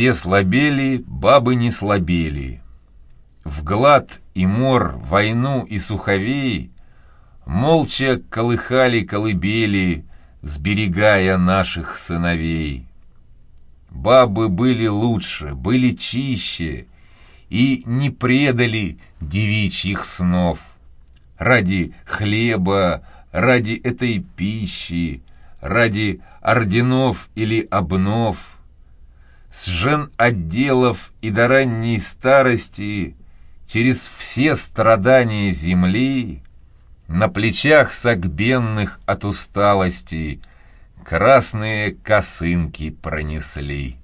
Все слабели, бабы не слабели. В глад и мор, войну и суховей Молча колыхали колыбели, Сберегая наших сыновей. Бабы были лучше, были чище И не предали девичьих снов. Ради хлеба, ради этой пищи, Ради орденов или обнов, С жен отделов и до ранней старости Через все страдания земли На плечах согбенных от усталости Красные косынки пронесли.